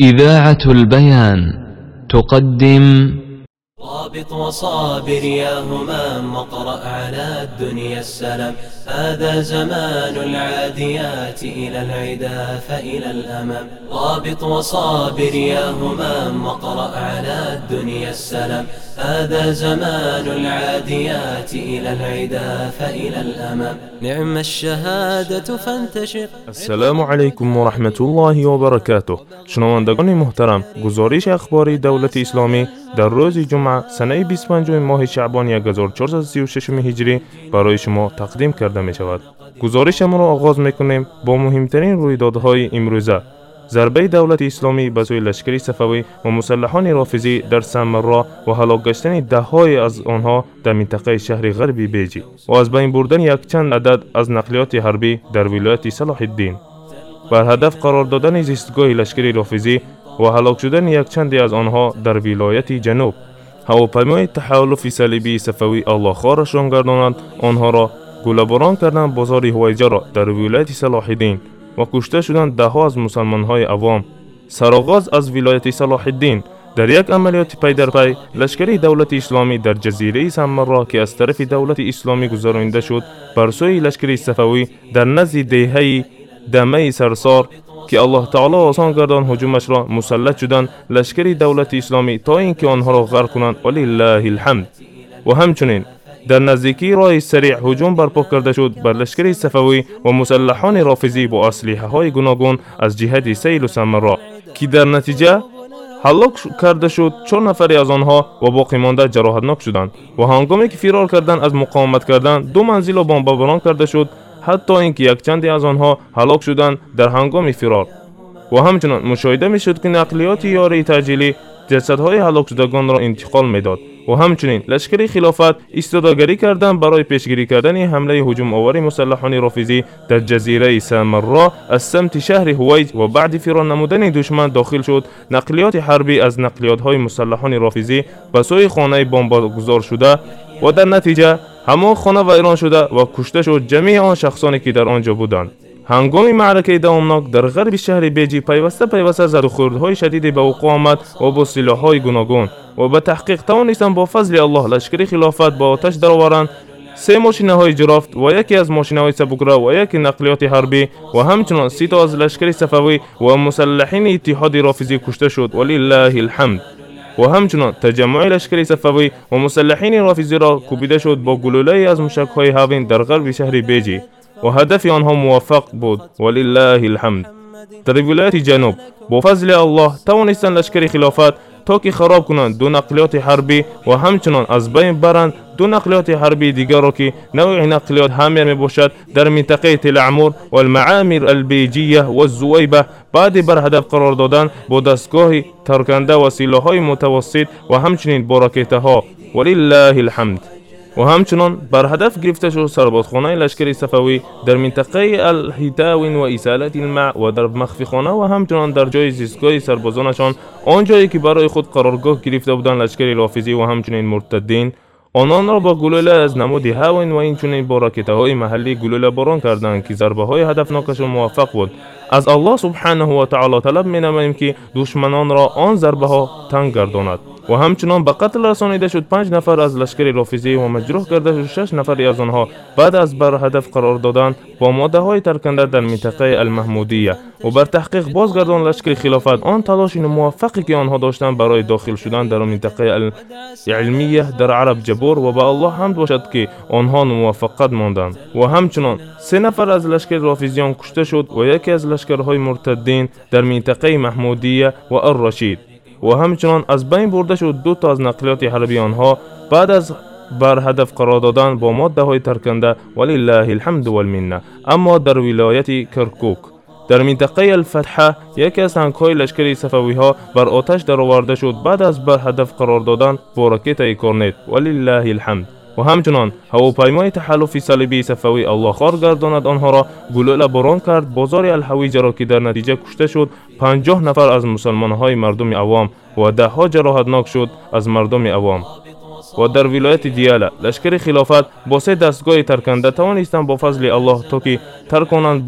إذاعة البيان تقدم. رابط وصابر يا همام واقرأ على الدنيا السلام. هذا زمان العاديات إلى العدا فإلى الأمام رابط وصابر يا همام واقرأ على الدنيا السلام. هذا زمان العاديات إلى العدا فإلى الأمام نعم الشهادة فانتشر. السلام علیکم و رحمت الله و برکاته شنوندگان محترم گزارش اخباری دولت اسلامی در روز جمعه سنه 25 ماه شعبان 1436 هجری برای شما تقدیم کرده می شود گزارشمان را آغاز می کنیم با مهمترین رویدادهای امروزه. ضربه دولت اسلامی به سوی لشکری صفوی و مسلحان رافضی در سمرا و هلاک گشتن دههای از آنها در منطقه شهر غربی بیجی و از بین بردن یک چند عدد از نقلیات حربی در ولایت صلاح الدین بر هدف قرار دادن زیستگاه لشکری رافضی و هلاک شدن یک چندی از آنها در ولایت جنوب. هواپیمای تحالف صلیبی صفوی الله خارشان گردانند. آنها را در ولایت صلاح الدین و کشته شدند دهها از مسلمانهای عوام. سرآغاز از ولایت صلاح الدین در یک عملیات پی در پی لشکری دولت اسلامی در جزیره سمرا که از طرف دولت اسلامی گذرانده شد بر سوی لشکری صفوی در نزد دهه دمه سرسار که الله تعالی آسان گردان هجومش را مسلط شدند لشکری دولت اسلامی تا اینکه آنها را غرق کنند ولله الحمد дар наздикии роҳи сариъ ҳуҷум барпо карда шуд. Бар лашкари сафавӣ ва мусаллаҳони рофизӣ бо аслиҳаҳои гуногун аз ҷиҳати сейлу самаро ки дар натиҷа ҳаллок карда шуд чор нафаре аз онҳо ва боқӣ монда ҷароҳатнок шуданд. Ва ҳангоме ки фирор кардан аз муқовамат кардан ду манзилро бомбабарон карда шуд ҳатто ин ки якчанде аз онҳо ҳалок шуданд дар ҳангоми фирор. Ва ҳамчунин мушоҳида мешуд ки нақлиёти ёрии таъҷилӣ جسدهای هلاک شدگان را انتقال می‌داد و همچنین لشکر خلافت استادگری کردند برای پیشگیری کردن حمله هجوم آور مسلحان رافضی در جزیره سامرا از سمت شهر هویج و بعد فرار نمودن دشمن داخل شد. نقلیات حربی از نقلیات های مسلحان رافضی به سوی خانه بمبارگذار شده و در نتیجه همان خانه ویران شده و کشته شد. جمعی آن شخصانی که در آنجا بودند. ҳангоми маъракаи давомнок дар ғарби шаҳри беҷӣ пайваста пайваста задухӯрдҳои шадиде ба вуқӯъ омад ва бо силоҳҳои гуногун ва ба таҳқиқ тавонистанд бо фазли аллоҳ лашкари хилофат ба оташ дароваранд се мошинаҳои ҷирофт ва яке аз мошинаҳои сабукра ва яке нақлиёти ҳарбӣ ва ҳамчунон сито аз лашкари сафавӣ ва мусаллаҳини иттиҳоди рофизӣ кушта шуд валиллаҳи лҳамд ва ҳамчунон таҷаммуи лашкари сафавӣ ва мусаллаҳини рофизиро кӯбида шуд бо гулӯлае аз мушакҳои ҳавин дар ғарби шаҳри беҷӣ و هدف آنها موفق بود. ولله الحمد. در ولایت جنوب. با فضل الله توانستند لشکر خلافت تا که خراب کنند دو نقلیات حربی و همچنان از بین برند دو نقلیات حربی دیگر را که نوع نقلیات همیر می باشد در منطقه تل عمور و المعامر البیجیه و الزویبه. بعد بر هدف قرار دادن با دستگاه ترکنده و سلاحهای متوسط و همچنین با ها ولله الحمد. و همچنان بر هدف گرفته شد سربازخانه لشکر صفوی در منطقه الهیتاوین و ایسالت الماء و در مخفیخانه و همچنان در جای زیستگاه سربازانشان آنجایی که برای خود قرارگاه گرفته بودند لشکر لافزی و همچنین مرتدین آنان را با گلوله از نمود هاون و اینچنین با راکته های محلی گلوله باران کردند که ضربه های هدفناکشان موفق بود. از الله سبحانه و تعالی طلب می که دشمنان را آن ضربه ها تنگ گرداند. و همچنان به قتل رسانیده شد پنج نفر از لشکر رافیزی و مجروح کرده شد شش نفر از آنها بعد از با ماده های ترکنده در منطقه المحمودیه و بر تحقیق بازگردان لشکر خلافت آن تلاش موفقی که آنها داشتند برای داخل شدن در منطقه العلمیه در عرب جبور و به الله حمد باشد که آنها موفقت ماندند. و همچنان سه نفر از لشکر رافیزیان کشته شد و یکی از لشکرهای مرتدین در منطقه محمودیه و الرشید. و همچنان از بین برده شد دو تا از نقلیات حربی آنها. بعد از бар ҳадаф қарор додан бо моддаҳои тарканда валиллаҳи лҳамду валминна аммо дар вилояти киркук. Дар минтақаи алфатҳа яке аз танкҳои лашкари сафавиҳо бар оташ дароварда шуд баъд аз бар ҳадаф қарор додан бо ракетаи корнет валиллаҳи лҳамд ва ҳамчунон ҳавопаймои таҳаллуфи салибии сафавӣ аллоҳ хор гардонад онҳоро гулӯла борон кард бозори алҳавӣ ҷаро ки дар натиҷа кушта шуд панҷоҳ нафар аз мусалмонҳои мардуми авом ва даҳҳо ҷароҳатнок шуд аз мардуми авом ва дар вилояти диала. Лашкари хилофат бо се дастгоҳи тарканда тавонистанд бо фазли аллоҳ то ки тарк конанд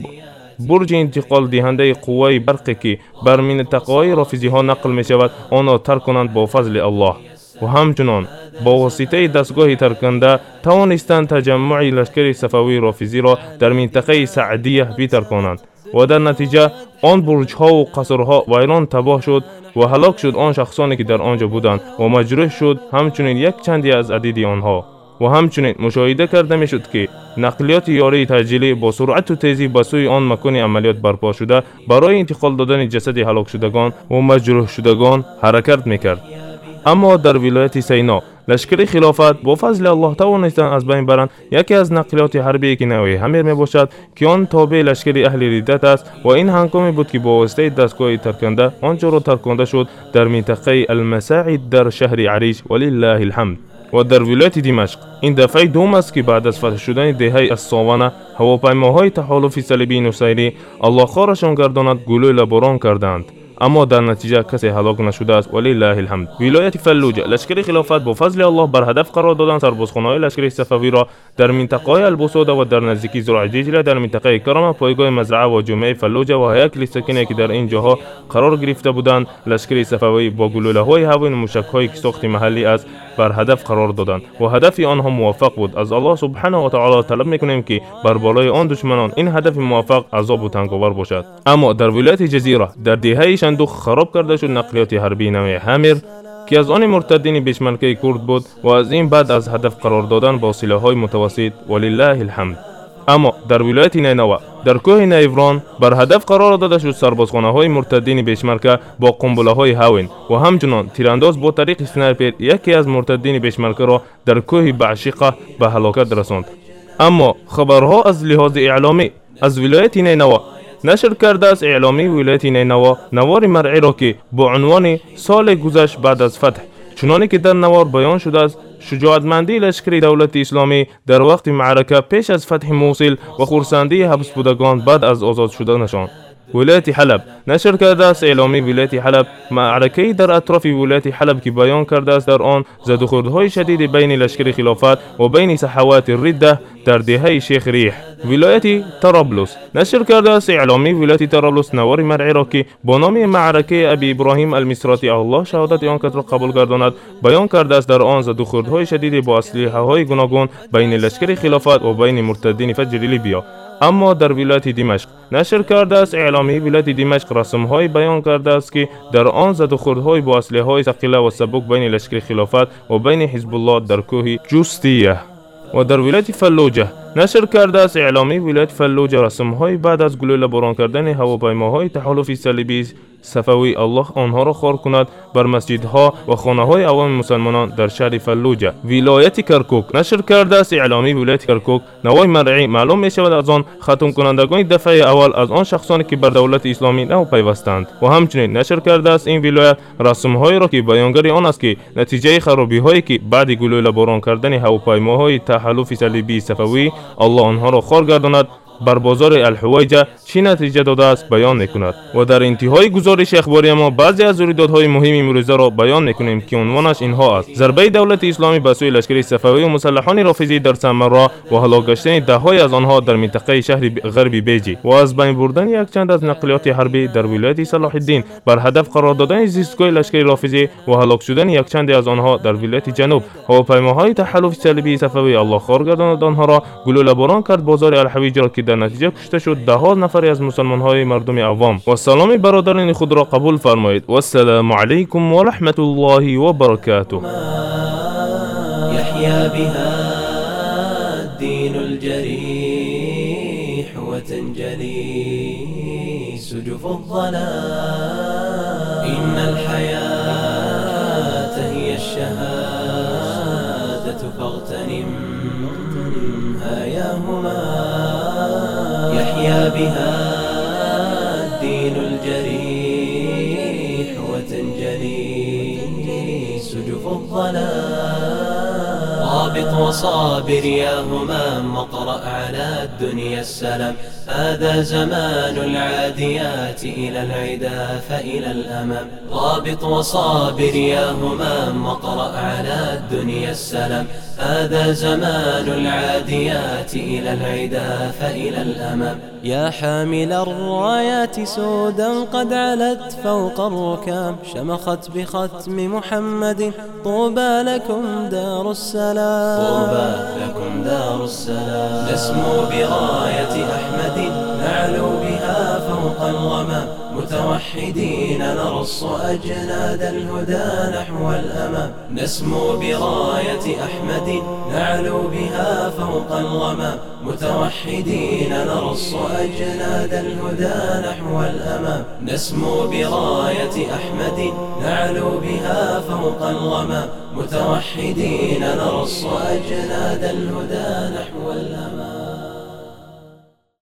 бурҷи интиқолдиҳандаи қувваи барқе ки бар минтақаҳои рофизиҳо нақл мешавад онро тарк конанд бо фазли аллоҳ. Ва ҳамчунон бо воситаи дастгоҳи тарканда тавонистанд таҷаммуи лашкари сафавии рофизиро дар минтақаи саъдия битар конанд و در نتیجه آن برج ها و قصر ها ویران تباه شد و هلاک شد آن شخصانی که در آنجا بودند و مجروح شد همچنین یک چندی از عدیدی آنها. و همچنین مشاهده کرده می شد که نقلیات یاری تجلی با سرعت و تیزی به سوی آن مکان عملیات برپا شده برای انتقال دادن جسد هلاک شدگان و مجروح شدگان حرکت می аммо дар вилояти сайно лашкари хилофат бо фазли аллоҳ тавонистанд аз байн баранд яке аз нақлиёти ҳарбие ки нави ҳамер мебошад ки он тобеи лашкари аҳли риддат аст ва ин ҳангоме буд ки бо воситаи дастгоҳи тарканда он ҷоро тарконда шуд дар минтақаи алмасаъид дар шаҳри ариш валиллаҳи лҳамд ва дар вилояти димашқ ин дафъаи дум аст ки баъд аз фатҳ шудани деҳаи ассована ҳавопаймоҳои таҳолуфи салибии нусайрӣ аллоҳхорашон гардонад гулӯла борон кардаанд اما در نتیجه کسی هلاک نشده است ولله الحمد. ولایت فلوجه لشکر خلافت با فضل الله بر هدف قرار دادن سربازخانه‌های لشکر صفوی را در منطقه البسوده و در نزدیکی زرع جیجله در منطقه کرم پایگاه مزرعه و جمعه فلوجه و هیکل سکینه که در این جاها قرار گرفته بودند لشکر صفوی با گلوله های هوایی موشک های ساخت محلی از بر هدف قرار دادند. و هدف آنها موفق بود. از الله سبحانه و تعالی طلب می‌کنیم که بر بالای آن دشمنان این هدف موفق عذاب و تنگاور باشد. اما در ولایت جزیره در دهه شندوق خراب کرده شد نقلیات حربی نوع همیر که از آن مرتدین بیشملکه کرد بود و از این بعد از هدف قرار دادن با های متوسط ولله الحمد. اما در ولایت نینوا در کوه نیوران بر هدف قرار داده شد سربازخانه های مرتدین بیشمرکه با قنبله های هاوین و همچنان تیرانداز با طریق سنایپر یکی از مرتدین بیشمرکه را در کوه بعشقه به هلاکت رساند. اما خبرها از لحاظ اعلامی از ولایت نینوا نشر کرده است اعلامی ولایت نینوا نوار مرعی را که با عنوان سال گذشت بعد از فتح. چنانه که در نوار بیان شده است شجاعتمندی لشکر دولت اسلامی در وقت معرکه پیش از فتح موصل و خورسندی حبس بودگان بعد از آزاد شدنشان. ولایت حلب. نشر کرده است اعلامی ولایت حلب معرکه در اطراف ولایت حلب که بیان کرده است در آن زد و شدید بین لشکر خلافت و بین صحوات الرده در دهه شیخ ریح. ولایت طرابلس. نشر کرده است اعلامی ولایت طرابلس نوار مرعی را که با نام معرکه ابی ابراهیم المصراتی الله شهادت آن کس را قبول گرداند. بیان کرده است در آن زد خوردهای شدید با اسلحه های گوناگون بین لشکر خلافت و بین مرتدین فجر لیبیا. اما در ولایت دمشق نشر کرده است اعلامی ولایت دمشق رسم های بیان کرده است که در آن زد و های با اسلحه های ثقیله و سبک بین لشکر خلافت و بین حزب الله در کوه جوستیه و در ولایت فلوجه نشر کرده است اعلامی ولایت فلوجه رسم های بعد از گلوله باران کردن هواپیماهای تحالف صلیبی сафавии аллоҳ онҳоро хор кунад бар масҷидҳо ва хонаҳои авоми мусалмонон дар шаҳри фаллуҷа. Вилояти каркук. Нашр кардааст эъломии вилояти каркук. Навои маръӣ маълум мешавад аз он. Хатмкунандагони дафъаи аввал аз он шахсоне ки бар давлати исломӣ нав пайвастанд ва ҳамчунин нашр кардааст ин вилоят расмҳоеро ки баёнгари он аст ки натиҷаи харобиҳое ки баъди гулӯлаборон кардани ҳавопаймоҳои таҳаллуфи салибии сафавӣ аллоҳ онҳоро хор гардонад. بر بازار الحویجه چی نتیجه داده است بیان می‌کند و در انتهای گزارش اخباری ما بعضی از رویدادهای مهم امروزه را بیان می‌کنیم که عنوانش اینها است. ضربه دولت اسلامی به سوی لشکر صفوی و مسلحان رافضی در سمرا و هلاک گشتن دههای از آنها در منطقه شهر غربی بیجی. و از بین بردن یک چند از نقلیات حربی در ولایت صلاح الدین بر هدف قرار دادن زیستگاه لشکر رافضی و هلاک شدن یک چند از آنها در ولایت جنوب. هواپیماهای تحالف صلیبی صفوی الله خار گرداند آنها را گلوله باران کرد. بازار الحویج را در نتیجه کشته شد. ده ها نفری از مسلمان های مردم عوام. و سلام برادران خود را قبول فرمایید. و السلام علیکم و رحمت الله و برکاته. بها الدين الجريح وتنجلي سجف الظلام إن الحياة هي الشهادة فاغتنمها يا هما يحيا بها الدين الجريح وتنجلي سجف الظلام. رابط وصابر يا همام واقرأ على الدنيا السلام. هذا زمان العاديات إلى العدا فإلى الأمام. ضابط وصابر يا همام واقرأ على الدنيا السلام. هذا زمان العاديات إلى العدا فإلى الأمام. يا حامل الرايات سودا قد علت فوق الركام. شمخت بختم محمد طوبى لكم دار السلام. طوبى لكم دار السلام. نسمو براية أحمد نعلو بها فوق الغمام متوحدين نرص أجناد الهدى نحو الأمام نسمو براية أحمد نعلو بها فوق الغمام متوحدين نرص أجناد الهدى نحو الأمام نسمو براية أحمد نعلو بها فوق الغمام متوحدين نرص أجناد الهدى نحو الأمام